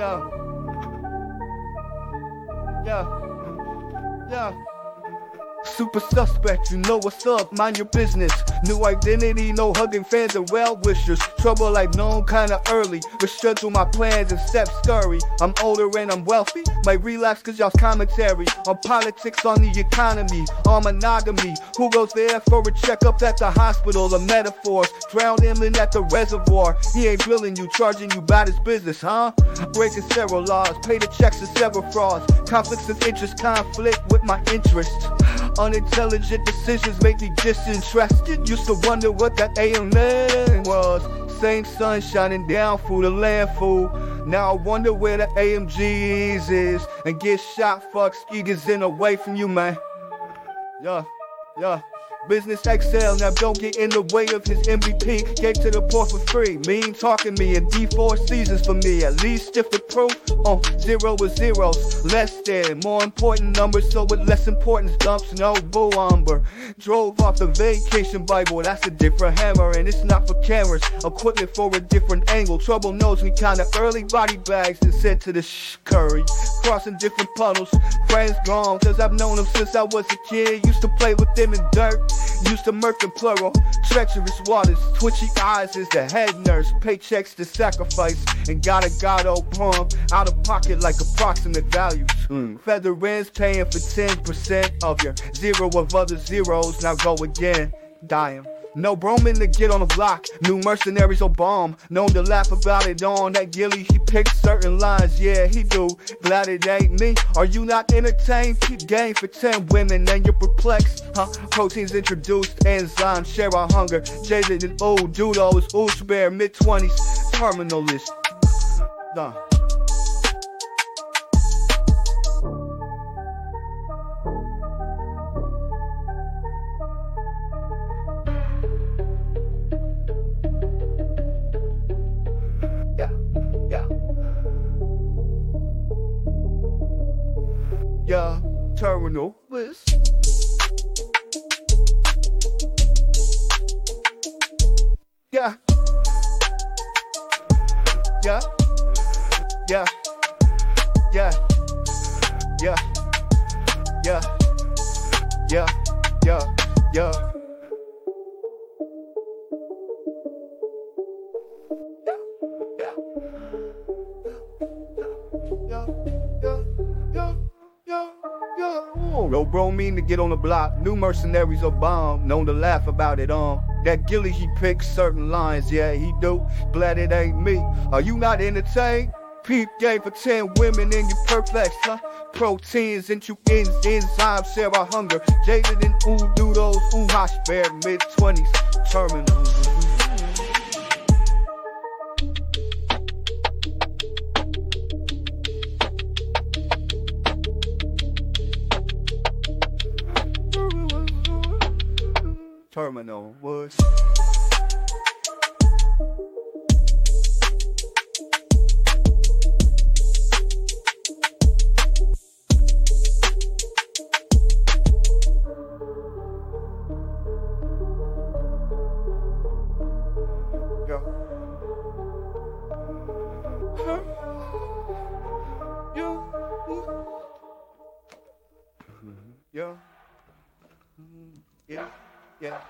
Yeah. Yeah. Yeah. Super suspect, you know what's up, mind your business. New identity, no hugging fans and well wishers. Trouble like known kinda early. Reschedule my plans and step scurry. I'm older and I'm wealthy. Might relapse cause y'all's commentary on politics, on the economy, on monogamy. Who goes there for a checkup at the hospital? The metaphors, drown inland at the reservoir. He ain't drilling you, charging you about his business, huh? Breaking several laws, pay the checks to several frauds. Conflicts of interest conflict with my interests. Unintelligent decisions make me disinterested. Used to wonder what that AM was. Same sun shining down through the land, fool. Now I wonder where the AMGs is. And get shot, fuck skeegers in away from you, man. Yeah, yeah. Business excel, now don't get in the way of his MVP. Gave to the poor for free. Mean talking me and D4 seasons for me. At least if the proof on uh, zero is zeros. Less than more important numbers, so with less importance dumps no bull umber. Drove off the vacation Bible, that's a different hammer, and it's not for cameras. Equipment for a different angle. Trouble knows me kinda early body bags and sent to the sh curry. Crossing different puddles, friends gone, cause I've known them since I was a kid. Used to play with them in dirt. Used to murk in plural, treacherous waters, twitchy eyes is the head nurse, paychecks to sacrifice, and got a God old poem out of pocket like approximate values. Mm. Feather ends paying for 10% of your zero of other zeros, now go again, dying. No Broman to get on the block. New mercenaries on bomb. Known to laugh about it on that gilly. He picks certain lines. Yeah, he do. Glad it ain't me. Are you not entertained? Keep game for 10 women and you're perplexed. Huh? Proteins introduced. Enzymes share our hunger. Jaded and old. Dudos. Ooh, spare mid 20s. Terminalist. Nah. Yeah, terminal list. Yeah. Yeah. Yeah. Yeah. Yeah. Yeah. Yeah. Yeah. Yeah. Yo, bro, mean to get on the block. New mercenaries are bomb, known to laugh about it um. That Gilly, he picks certain lines, yeah, he do. Glad it ain't me. Are you not entertained? Peep game for 10 women and you perplex, huh? Proteins into ends, enzymes share our hunger. Jaded and ooh doodles, ooh hot mid 20s, terminal. Terminal was. Yeah. Yeah. Yeah. Yeah.